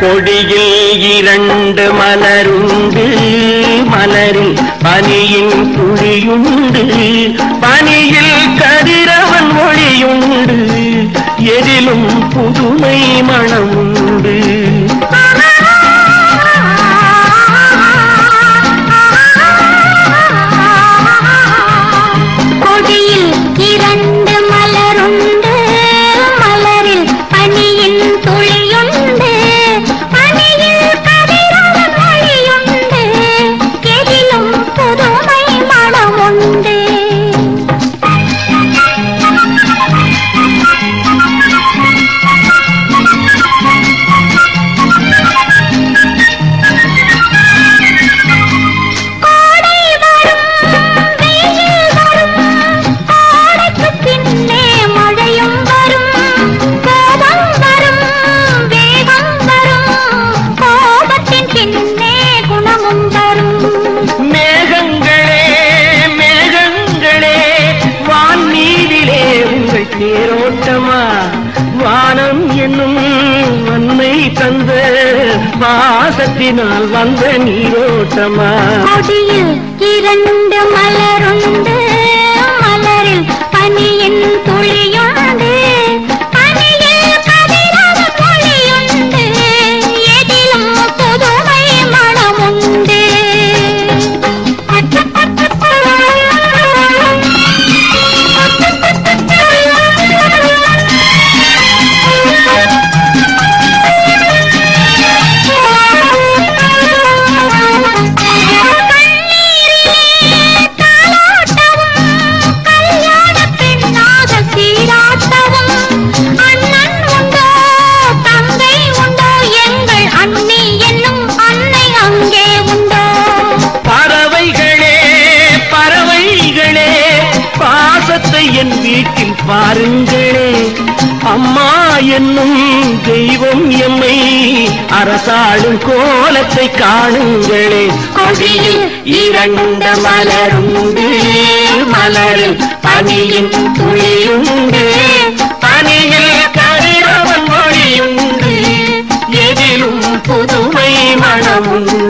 கொடியில் இரண்டு மலருண்டு மலரில் பனியின் துளியுண்டு பனியில் கதிரவன் ஒளியுண்டு எதிலும் புதுமை மணமுண்டு. தேரோட்டமா வானம் என்னும் வன்மை தந்த பாசத்தினால் வந்த நீரோட்டமா? கொடியில் இரண்டு மலரும் என் வீட்டில் பாருங்களே. அம்மா என்னும் தெய்வம் எம்மை அரசாளும் கோலத்தை காணுங்களே. கொடியில் இரண்ட மலருண்டு. மலரில் பனியின் துளியுண்டு. பனியில் கதிரவன் மொழியுண்டு எதிலும் புதுமை மனமுண்டு.